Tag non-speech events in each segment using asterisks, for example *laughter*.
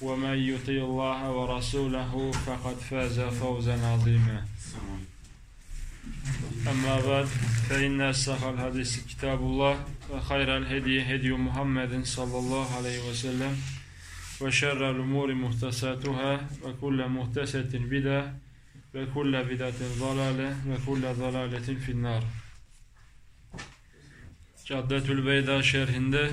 ومن يطيع الله ورسوله فقد فاز فوزا عظيما. أما بعد فإن أصدق الحديث كتاب الله وخير الهدي هدي محمد صلى الله عليه وسلم وشر الأمور محدثاتها وكل محدثة بدعة وكل بدعة ضلالة وكل ضلالة في النار. Caddetül Beyda şerhinde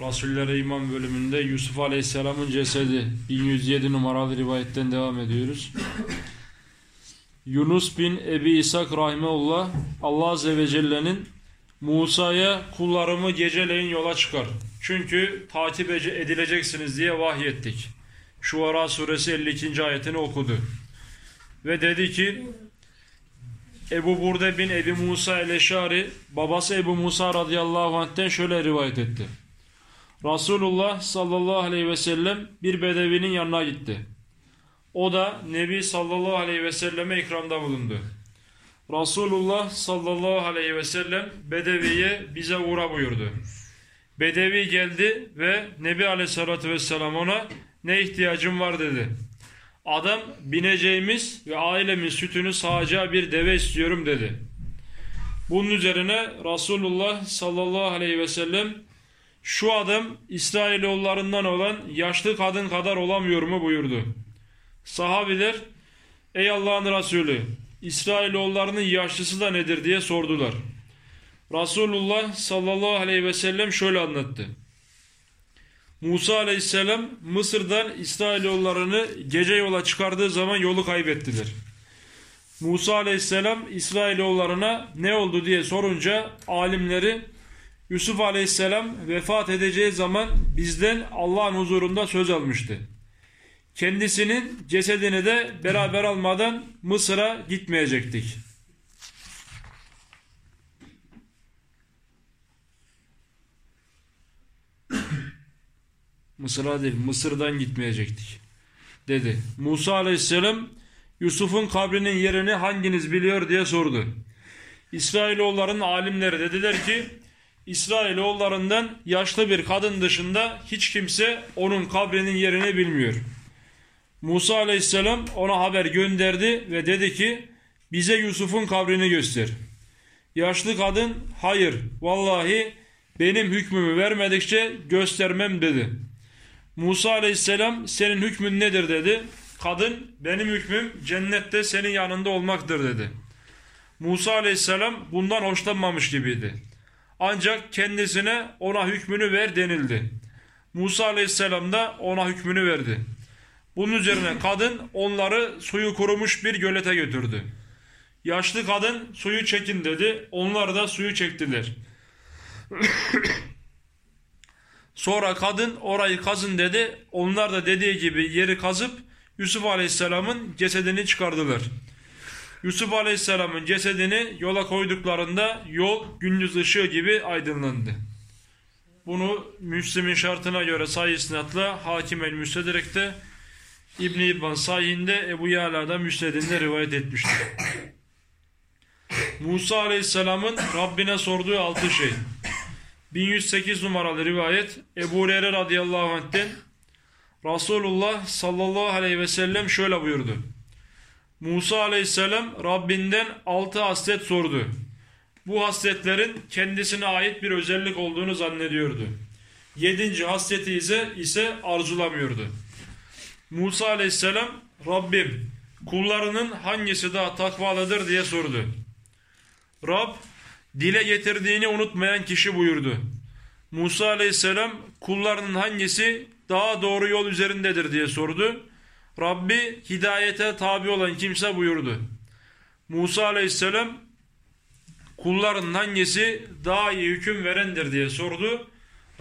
Rasullere İman bölümünde Yusuf Aleyhisselam'ın cesedi 1107 numaralı rivayetten devam ediyoruz. Yunus bin Ebi İshak Rahimeullah Allah Azze ve Celle'nin Musa'ya kullarımı geceleyin yola çıkar. Çünkü takip edileceksiniz diye vahyettik. Şuara suresi 52. ayetini okudu. Ve dedi ki Ebu Burde bin Ebi Musa el-Eşari babası Ebu Musa radıyallahu anh'ten şöyle rivayet etti. Resulullah sallallahu aleyhi ve sellem bir bedevinin yanına gitti. O da Nebi sallallahu aleyhi ve selleme ikramda bulundu. Resulullah sallallahu aleyhi ve sellem Bedevi'ye bize uğra buyurdu. Bedevi geldi ve Nebi aleyhissalatü vesselam ona ne ihtiyacım var dedi. Adam bineceğimiz ve ailemin sütünü sağacağı bir deve istiyorum dedi. Bunun üzerine Resulullah sallallahu aleyhi ve sellem şu adam İsrailoğullarından olan yaşlı kadın kadar olamıyor mu buyurdu. Sahabiler ey Allah'ın Resulü İsrailoğullarının yaşlısı da nedir diye sordular. Resulullah sallallahu aleyhi ve sellem şöyle anlattı. Musa aleyhisselam Mısır'dan İsrailoğullarını gece yola çıkardığı zaman yolu kaybettiler. Musa aleyhisselam İsrailoğullarına ne oldu diye sorunca alimleri Yusuf aleyhisselam vefat edeceği zaman bizden Allah'ın huzurunda söz almıştı. Kendisinin cesedini de beraber almadan Mısır'a gitmeyecektik. *coughs* Mısır'a değil Mısır'dan gitmeyecektik dedi. Musa aleyhisselam Yusuf'un kabrinin yerini hanginiz biliyor diye sordu. İsrailoğulların alimleri dediler ki İsrailoğullarından yaşlı bir kadın dışında hiç kimse onun kabrinin yerini bilmiyor. Musa aleyhisselam ona haber gönderdi ve dedi ki bize Yusuf'un kabrini göster. Yaşlı kadın hayır vallahi benim hükmümü vermedikçe göstermem dedi. Musa aleyhisselam senin hükmün nedir dedi. Kadın benim hükmüm cennette senin yanında olmaktır dedi. Musa aleyhisselam bundan hoşlanmamış gibiydi. Ancak kendisine ona hükmünü ver denildi. Musa aleyhisselam da ona hükmünü verdi. Bunun üzerine kadın onları suyu kurumuş bir gölete götürdü. Yaşlı kadın suyu çekin dedi. Onlar da suyu çektiler. *coughs* Sonra kadın orayı kazın dedi. Onlar da dediği gibi yeri kazıp Yusuf Aleyhisselam'ın cesedini çıkardılar. Yusuf Aleyhisselam'ın cesedini yola koyduklarında yol gündüz ışığı gibi aydınlandı. Bunu Müslim'in şartına göre sayı isnatla Hakim el Müstedrek'te İbn-i İbban sahihinde Ebu Yala'da Müsned'inde rivayet etmiştir. Musa Aleyhisselam'ın Rabbine sorduğu altı şey. 1108 numaralı rivayet Ebu Hureyre radıyallahu anh'ten Resulullah sallallahu aleyhi ve sellem şöyle buyurdu. Musa aleyhisselam Rabbinden altı haslet sordu. Bu hasletlerin kendisine ait bir özellik olduğunu zannediyordu. Yedinci hasleti ise, ise arzulamıyordu. Musa aleyhisselam Rabbim kullarının hangisi daha takvalıdır diye sordu. Rab dile getirdiğini unutmayan kişi buyurdu. Musa aleyhisselam kullarının hangisi daha doğru yol üzerindedir diye sordu. Rabbi hidayete tabi olan kimse buyurdu. Musa aleyhisselam kulların hangisi daha iyi hüküm verendir diye sordu.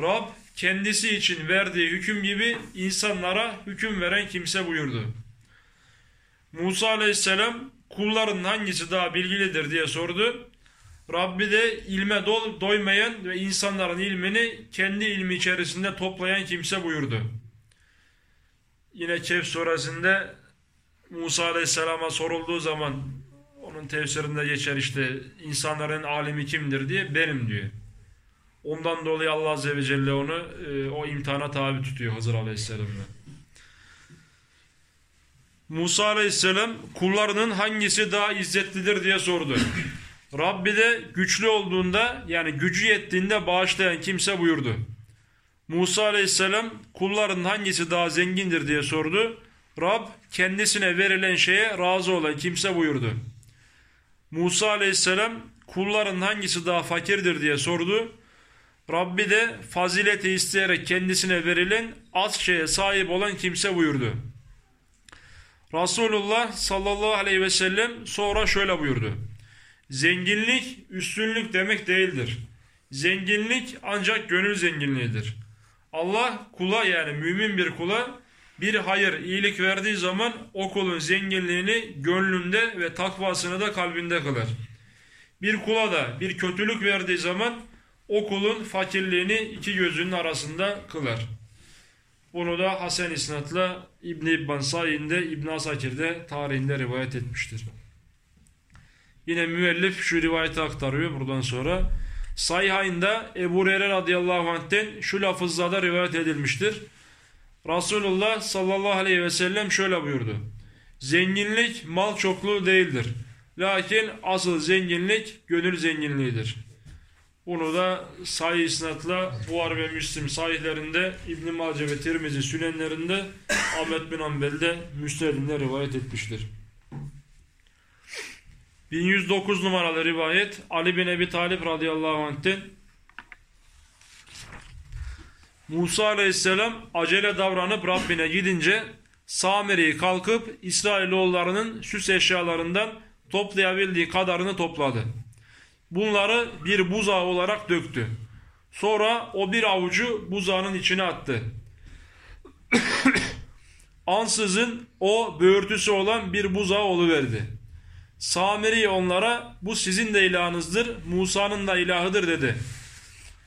Rab kendisi için verdiği hüküm gibi insanlara hüküm veren kimse buyurdu. Musa aleyhisselam kulların hangisi daha bilgilidir diye sordu. Rabbi de ilme do- doymayan ve insanların ilmini kendi ilmi içerisinde toplayan kimse buyurdu. Yine Kehf suresinde Musa aleyhisselama sorulduğu zaman onun tefsirinde geçer işte insanların alimi kimdir diye benim diyor. Ondan dolayı Allah Azze ve Celle onu e, o imtihana tabi tutuyor Hızır Aleyhisselam'la. Musa Aleyhisselam kullarının hangisi daha izzetlidir diye sordu. Rabbi de güçlü olduğunda yani gücü yettiğinde bağışlayan kimse buyurdu. Musa Aleyhisselam kulların hangisi daha zengindir diye sordu. Rab kendisine verilen şeye razı olan kimse buyurdu. Musa Aleyhisselam kulların hangisi daha fakirdir diye sordu. Rabbi de fazileti isteyerek kendisine verilen az şeye sahip olan kimse buyurdu. Resulullah sallallahu aleyhi ve sellem sonra şöyle buyurdu. Zenginlik üstünlük demek değildir. Zenginlik ancak gönül zenginliğidir. Allah kula yani mümin bir kula bir hayır, iyilik verdiği zaman o kulun zenginliğini gönlünde ve takvasını da kalbinde kılar. Bir kula da bir kötülük verdiği zaman o kulun fakirliğini iki gözünün arasında kılar. Bunu da Hasan İsnat'la İbn-i İbban Sayin'de, İbn Asakir'de tarihinde rivayet etmiştir. Yine müellif şu rivayeti aktarıyor buradan sonra. Sayhayn'da Ebu Hureyre radıyallahu anh'ten şu lafızlarda rivayet edilmiştir. Resulullah sallallahu aleyhi ve sellem şöyle buyurdu. Zenginlik mal çokluğu değildir. Lakin asıl zenginlik gönül zenginliğidir. Bunu da sahih isnatla Buhar ve Müslim sahihlerinde İbn-i Mace ve Tirmizi sünenlerinde Ahmet bin Hanbel'de Müslim'de rivayet etmiştir. 1109 numaralı rivayet Ali bin Ebi Talip radıyallahu anh'ten Musa aleyhisselam acele davranıp Rabbine gidince Samiri kalkıp İsrailoğullarının süs eşyalarından toplayabildiği kadarını topladı. Bunları bir buzağı olarak döktü. Sonra o bir avucu buzağının içine attı. *coughs* Ansızın o böğürtüsü olan bir buzağı oluverdi. Samiri onlara bu sizin de ilahınızdır, Musa'nın da ilahıdır dedi.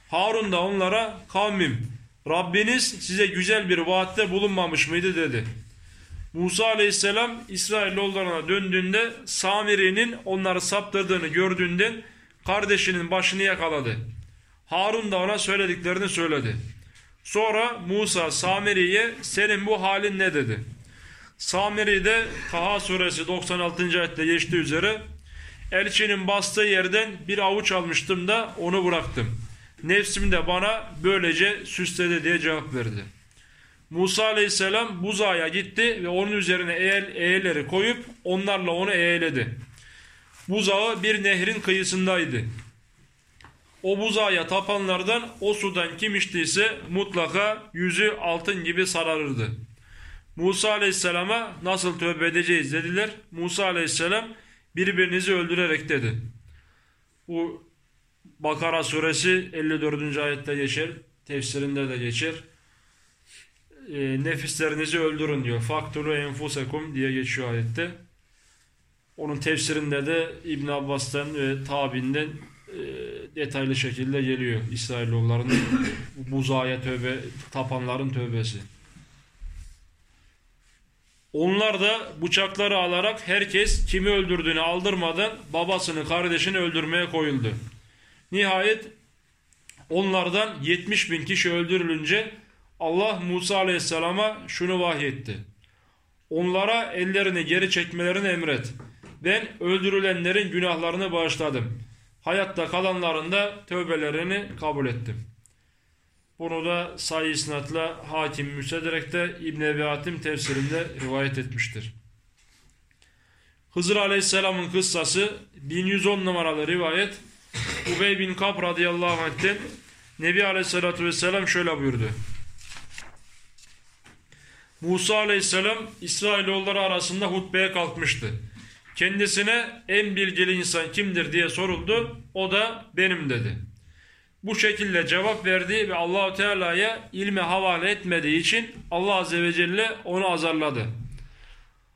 Harun da onlara kavmim Rabbiniz size güzel bir vaatte bulunmamış mıydı dedi. Musa aleyhisselam İsrailoğullarına döndüğünde Samiri'nin onları saptırdığını gördüğünden kardeşinin başını yakaladı. Harun da ona söylediklerini söyledi. Sonra Musa Samiri'ye senin bu halin ne dedi. Samiri de Taha suresi 96. ayette geçtiği üzere elçinin bastığı yerden bir avuç almıştım da onu bıraktım. Nefsim de bana böylece süsledi diye cevap verdi. Musa aleyhisselam buzağa gitti ve onun üzerine eğel, eğeleri koyup onlarla onu eğeledi. Buzağı bir nehrin kıyısındaydı. O buzağa tapanlardan o sudan kim içtiyse mutlaka yüzü altın gibi sararırdı. Musa aleyhisselama nasıl tövbe edeceğiz dediler. Musa aleyhisselam birbirinizi öldürerek dedi. Bu Bakara suresi 54. ayette geçer. Tefsirinde de geçer. E, nefislerinizi öldürün diyor. Faktulu enfusekum diye geçiyor ayette. Onun tefsirinde de İbn Abbas'tan ve tabinden e, detaylı şekilde geliyor. İsrailoğullarının buzağa tövbe tapanların tövbesi. Onlar da bıçakları alarak herkes kimi öldürdüğünü aldırmadan babasını kardeşini öldürmeye koyuldu. Nihayet onlardan 70 bin kişi öldürülünce Allah Musa aleyhisselama şunu vahyetti. Onlara ellerini geri çekmelerini emret. Ben öldürülenlerin günahlarını bağışladım. Hayatta kalanların da tövbelerini kabul ettim. Bunu da sayı isnatla hakim müsederek de İbn-i Ebi Hatim tefsirinde rivayet etmiştir. Hızır Aleyhisselam'ın kıssası 1110 numaralı rivayet Ubey bin Kab radıyallahu anh'ten Nebi Aleyhisselatü Vesselam şöyle buyurdu. Musa Aleyhisselam İsrailoğulları arasında hutbeye kalkmıştı. Kendisine en bilgili insan kimdir diye soruldu. O da benim dedi. Bu şekilde cevap verdi ve Allahu Teala'ya ilme havale etmediği için Allah Azze ve Celle onu azarladı.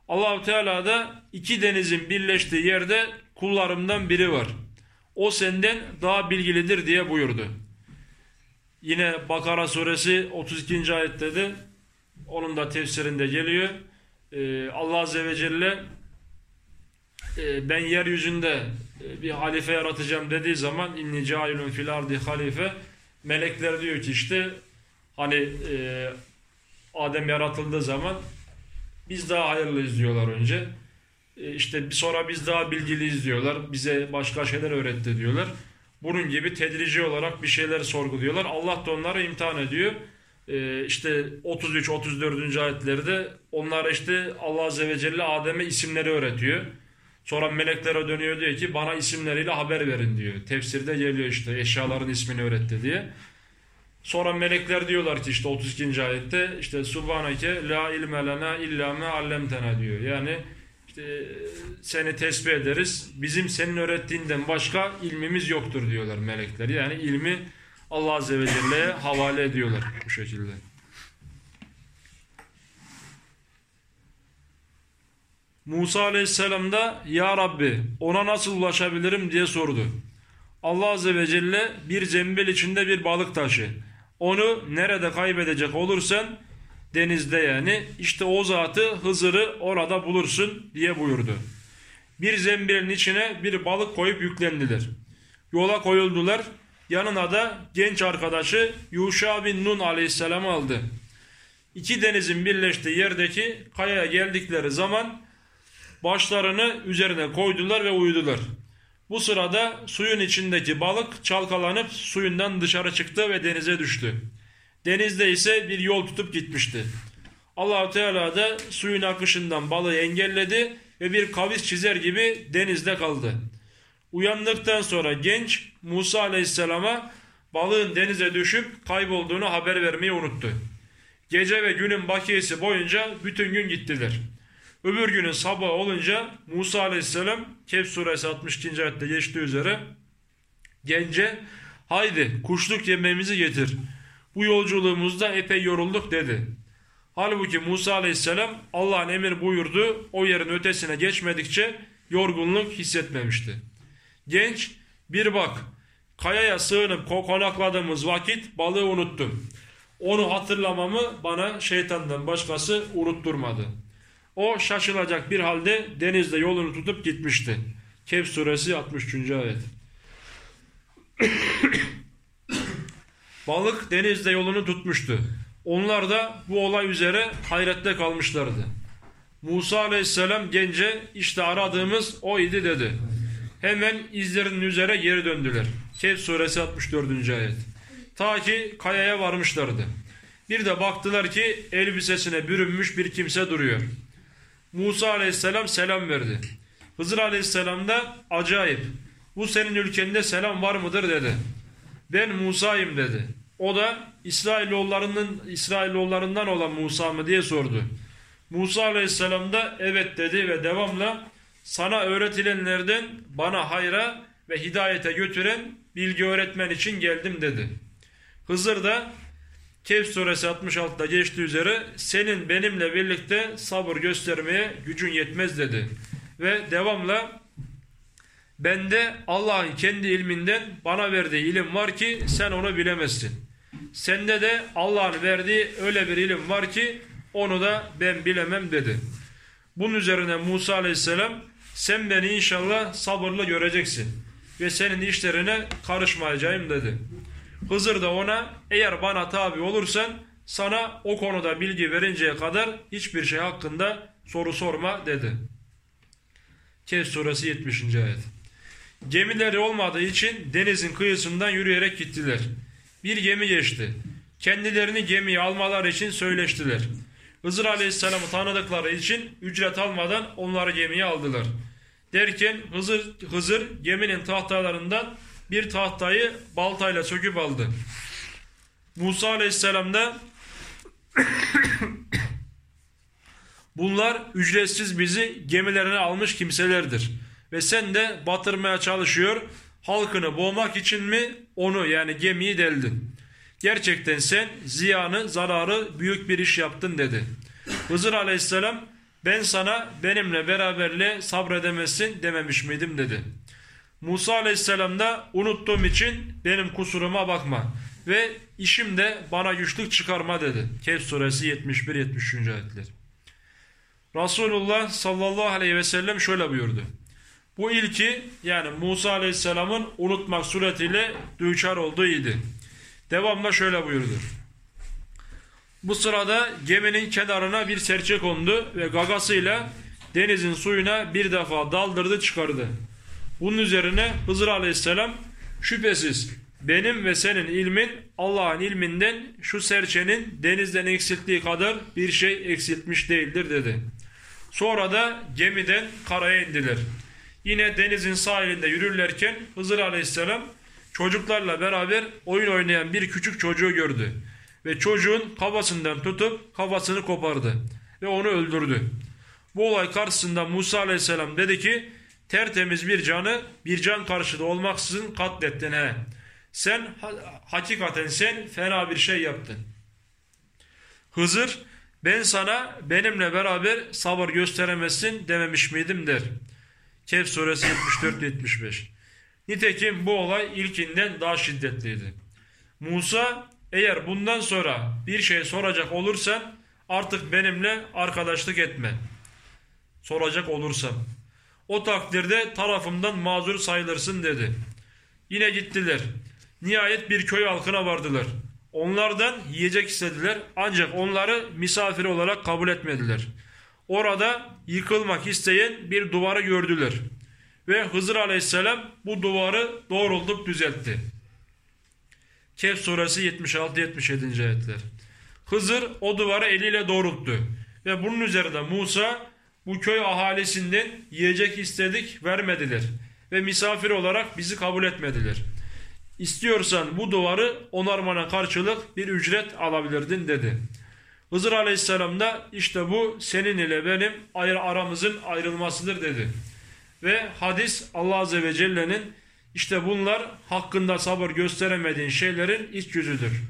Allahu Teala da iki denizin birleştiği yerde kullarımdan biri var. O senden daha bilgilidir diye buyurdu. Yine Bakara suresi 32. ayette de onun da tefsirinde geliyor. Ee, Allah Azze ve Celle e, ben yeryüzünde bir halife yaratacağım dediği zaman inni cailun fil ardi halife melekler diyor ki işte hani e, Adem yaratıldığı zaman biz daha hayırlıyız diyorlar önce. E, işte sonra biz daha bilgiliyiz diyorlar. Bize başka şeyler öğretti diyorlar. Bunun gibi tedrici olarak bir şeyler sorguluyorlar. Allah da onları imtihan ediyor. E, işte 33-34. ayetlerde onlara işte Allah Azze ve Celle Adem'e isimleri öğretiyor. Sonra meleklere dönüyor diyor ki bana isimleriyle haber verin diyor. Tefsirde geliyor işte eşyaların ismini öğretti diye. Sonra melekler diyorlar ki işte 32. ayette işte Subhaneke la ilme lena illa me allemtena diyor. Yani işte seni tesbih ederiz. Bizim senin öğrettiğinden başka ilmimiz yoktur diyorlar melekler. Yani ilmi Allah Azze ve Celle'ye havale ediyorlar bu şekilde. Musa Aleyhisselam da Ya Rabbi ona nasıl ulaşabilirim diye sordu. Allah Azze ve Celle bir zembil içinde bir balık taşı. Onu nerede kaybedecek olursan denizde yani işte o zatı Hızır'ı orada bulursun diye buyurdu. Bir zembilin içine bir balık koyup yüklendiler. Yola koyuldular. Yanına da genç arkadaşı Yuşa bin Nun aleyhisselam aldı. İki denizin birleştiği yerdeki kayaya geldikleri zaman başlarını üzerine koydular ve uyudular. Bu sırada suyun içindeki balık çalkalanıp suyundan dışarı çıktı ve denize düştü. Denizde ise bir yol tutup gitmişti. Allahu Teala da suyun akışından balığı engelledi ve bir kavis çizer gibi denizde kaldı. Uyandıktan sonra genç Musa Aleyhisselam'a balığın denize düşüp kaybolduğunu haber vermeyi unuttu. Gece ve günün bakiyesi boyunca bütün gün gittiler. Öbür günün sabah olunca Musa Aleyhisselam Kehf suresi 62. ayette geçtiği üzere gence haydi kuşluk yemeğimizi getir. Bu yolculuğumuzda epey yorulduk dedi. Halbuki Musa Aleyhisselam Allah'ın emir buyurdu o yerin ötesine geçmedikçe yorgunluk hissetmemişti. Genç bir bak kayaya sığınıp konakladığımız vakit balığı unuttum. Onu hatırlamamı bana şeytandan başkası unutturmadı. O şaşılacak bir halde denizde yolunu tutup gitmişti. Kehf suresi 63. ayet. *coughs* Balık denizde yolunu tutmuştu. Onlar da bu olay üzere hayrette kalmışlardı. Musa aleyhisselam gence işte aradığımız o idi dedi. Hemen izlerinin üzere geri döndüler. Kehf suresi 64. ayet. Ta ki kayaya varmışlardı. Bir de baktılar ki elbisesine bürünmüş bir kimse duruyor. Musa aleyhisselam selam verdi. Hızır aleyhisselam da acayip bu senin ülkende selam var mıdır dedi. Ben Musa'yım dedi. O da İsrailoğullarının İsrailoğullarından olan Musa mı diye sordu. Musa aleyhisselam da evet dedi ve devamla sana öğretilenlerden bana hayra ve hidayete götüren bilgi öğretmen için geldim dedi. Hızır da Kehf suresi 66'da geçtiği üzere senin benimle birlikte sabır göstermeye gücün yetmez dedi. Ve devamla bende Allah'ın kendi ilminden bana verdiği ilim var ki sen onu bilemezsin. Sende de Allah'ın verdiği öyle bir ilim var ki onu da ben bilemem dedi. Bunun üzerine Musa aleyhisselam sen beni inşallah sabırlı göreceksin ve senin işlerine karışmayacağım dedi. Hızır da ona eğer bana tabi olursan sana o konuda bilgi verinceye kadar hiçbir şey hakkında soru sorma dedi. Kehf suresi 70. ayet. Gemileri olmadığı için denizin kıyısından yürüyerek gittiler. Bir gemi geçti. Kendilerini gemiye almalar için söyleştiler. Hızır Aleyhisselam'ı tanıdıkları için ücret almadan onları gemiye aldılar. Derken Hızır, Hızır geminin tahtalarından bir tahtayı baltayla söküp aldı. Musa Aleyhisselam da *coughs* bunlar ücretsiz bizi gemilerine almış kimselerdir. Ve sen de batırmaya çalışıyor. Halkını boğmak için mi onu yani gemiyi deldin. Gerçekten sen ziyanı, zararı büyük bir iş yaptın dedi. Hızır Aleyhisselam ben sana benimle beraberle sabredemezsin dememiş miydim dedi. Musa aleyhisselam da unuttuğum için benim kusuruma bakma ve işimde bana güçlük çıkarma dedi. Kehf suresi 71-73. ayetler. Resulullah sallallahu aleyhi ve sellem şöyle buyurdu. Bu ilki yani Musa aleyhisselamın unutmak suretiyle düçar olduğu idi. Devamla şöyle buyurdu. Bu sırada geminin kenarına bir serçe kondu ve gagasıyla denizin suyuna bir defa daldırdı çıkardı. Bunun üzerine Hızır aleyhisselam şüphesiz benim ve senin ilmin Allah'ın ilminden şu serçenin denizden eksilttiği kadar bir şey eksiltmiş değildir dedi. Sonra da gemiden karaya indiler. Yine denizin sahilinde yürürlerken Hızır aleyhisselam çocuklarla beraber oyun oynayan bir küçük çocuğu gördü. Ve çocuğun kafasından tutup kafasını kopardı ve onu öldürdü. Bu olay karşısında Musa aleyhisselam dedi ki tertemiz bir canı bir can karşıda olmaksızın katlettin he. Sen hakikaten sen fena bir şey yaptın. Hızır ben sana benimle beraber sabır gösteremezsin dememiş miydim der. Kehf suresi 74-75 Nitekim bu olay ilkinden daha şiddetliydi. Musa eğer bundan sonra bir şey soracak olursan artık benimle arkadaşlık etme. Soracak olursam. O takdirde tarafımdan mazur sayılırsın dedi. Yine gittiler. Nihayet bir köy halkına vardılar. Onlardan yiyecek istediler ancak onları misafir olarak kabul etmediler. Orada yıkılmak isteyen bir duvarı gördüler. Ve Hızır aleyhisselam bu duvarı doğrultup düzeltti. Kehf suresi 76-77. ayetler. Hızır o duvarı eliyle doğrulttu. Ve bunun üzerinde Musa bu köy ahalisinden yiyecek istedik vermediler. Ve misafir olarak bizi kabul etmediler. İstiyorsan bu duvarı onarmana karşılık bir ücret alabilirdin dedi. Hızır aleyhisselam da işte bu senin ile benim aramızın ayrılmasıdır dedi. Ve hadis Allah azze ve celle'nin işte bunlar hakkında sabır gösteremediğin şeylerin iç yüzüdür.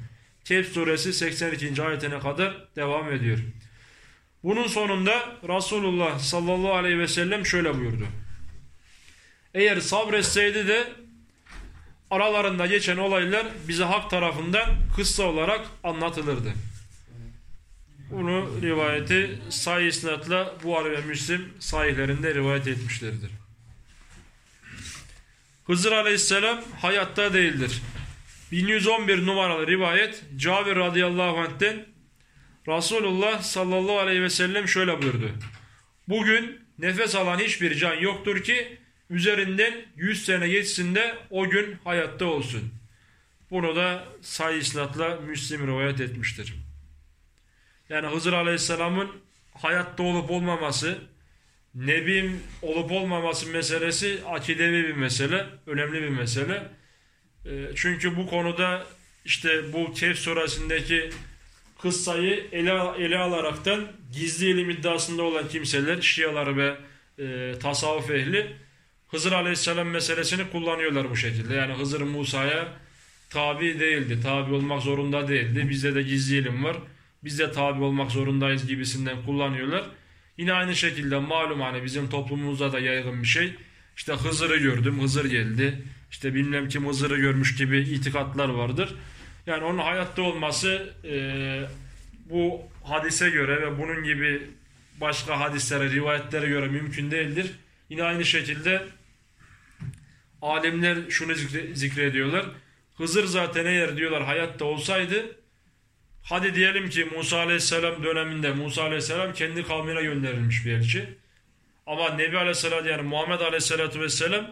Kehf suresi 82. ayetine kadar devam ediyor. Bunun sonunda Resulullah sallallahu aleyhi ve sellem şöyle buyurdu. Eğer sabretseydi de aralarında geçen olaylar bize hak tarafından kıssa olarak anlatılırdı. Bunu rivayeti sahih isnatla Buhari ve Müslim sahihlerinde rivayet etmişlerdir. Hızır aleyhisselam hayatta değildir. 1111 numaralı rivayet Cabir radıyallahu anh'ten Resulullah sallallahu aleyhi ve sellem şöyle buyurdu. Bugün nefes alan hiçbir can yoktur ki üzerinden 100 sene geçsin de o gün hayatta olsun. Bunu da Sahih İslat'la Müslim rivayet etmiştir. Yani Hızır Aleyhisselam'ın hayatta olup olmaması, Nebim olup olmaması meselesi akidevi bir mesele, önemli bir mesele. Ee, çünkü bu konuda işte bu Kehf surasındaki kıssayı ele, ele alaraktan gizli ilim iddiasında olan kimseler, Şialar ve e, tasavvuf ehli Hızır Aleyhisselam meselesini kullanıyorlar bu şekilde. Yani Hızır Musa'ya tabi değildi, tabi olmak zorunda değildi. Bizde de gizli ilim var, biz de tabi olmak zorundayız gibisinden kullanıyorlar. Yine aynı şekilde malum hani bizim toplumumuzda da yaygın bir şey. İşte Hızır'ı gördüm, Hızır geldi. İşte bilmem kim Hızır'ı görmüş gibi itikatlar vardır. Yani onun hayatta olması e, bu hadise göre ve bunun gibi başka hadislere, rivayetlere göre mümkün değildir. Yine aynı şekilde alimler şunu zikre, zikrediyorlar. Hızır zaten eğer diyorlar hayatta olsaydı hadi diyelim ki Musa Aleyhisselam döneminde Musa Aleyhisselam kendi kavmine gönderilmiş bir elçi. Ama Nebi Aleyhisselam yani Muhammed Aleyhisselatü Vesselam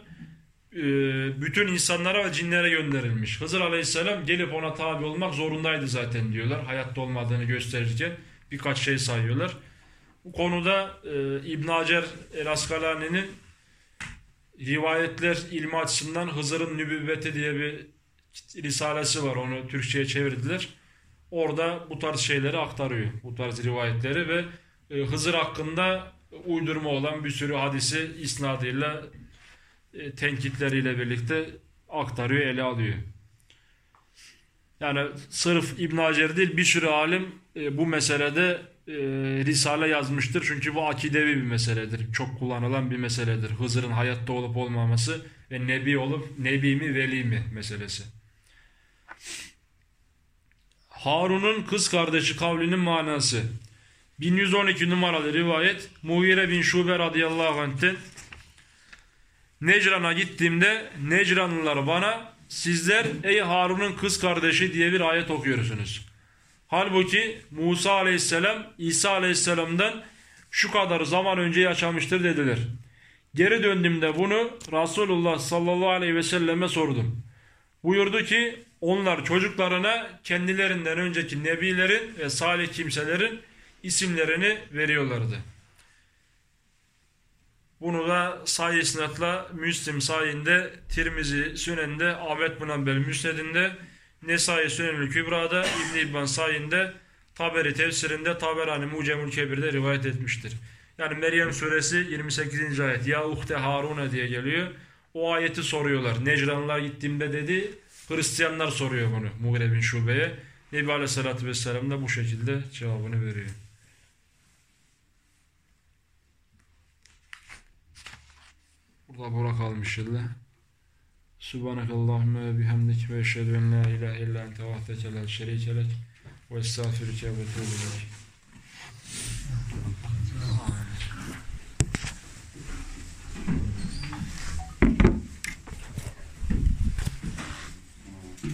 bütün insanlara ve cinlere gönderilmiş. Hızır Aleyhisselam gelip ona tabi olmak zorundaydı zaten diyorlar. Hayatta olmadığını gösterirken birkaç şey sayıyorlar. Bu konuda e, İbn Hacer El Askalani'nin rivayetler ilmi açısından Hızır'ın nübüvveti diye bir risalesi var. Onu Türkçe'ye çevirdiler. Orada bu tarz şeyleri aktarıyor. Bu tarz rivayetleri ve e, Hızır hakkında uydurma olan bir sürü hadisi isnadıyla e, tenkitleriyle birlikte aktarıyor, ele alıyor. Yani sırf İbn Hacer değil bir sürü alim e, bu meselede e, risale yazmıştır. Çünkü bu akidevi bir meseledir. Çok kullanılan bir meseledir. Hızır'ın hayatta olup olmaması ve nebi olup nebi mi veli mi meselesi. Harun'un kız kardeşi kavlinin manası. 1112 numaralı rivayet Mughire bin Şube radıyallahu anh'ten Necran'a gittiğimde Necranlılar bana sizler ey Harun'un kız kardeşi diye bir ayet okuyorsunuz. Halbuki Musa aleyhisselam İsa aleyhisselamdan şu kadar zaman önce yaşamıştır dediler. Geri döndüğümde bunu Resulullah sallallahu aleyhi ve selleme sordum. Buyurdu ki onlar çocuklarına kendilerinden önceki nebilerin ve salih kimselerin isimlerini veriyorlardı. Bunu da sayı isnatla Müslim sayinde, Tirmizi Sünen'de, Ahmet bin Hanbel Müsned'inde, Nesai Sünenül Kübra'da, İbn İbban sayinde, Taberi tefsirinde, Taberani Mucemül Kebir'de rivayet etmiştir. Yani Meryem suresi 28. ayet ya uhte Harune diye geliyor. O ayeti soruyorlar. Necranlılar gittiğimde dedi Hristiyanlar soruyor bunu Mughire Şube'ye. Nebi Aleyhisselatü Vesselam da bu şekilde cevabını veriyor. labora kalmış illa. Subhanakallahumma ve bihamdik ve eşhedü en la ilahe illa ente ve estağfiruke ve etûbü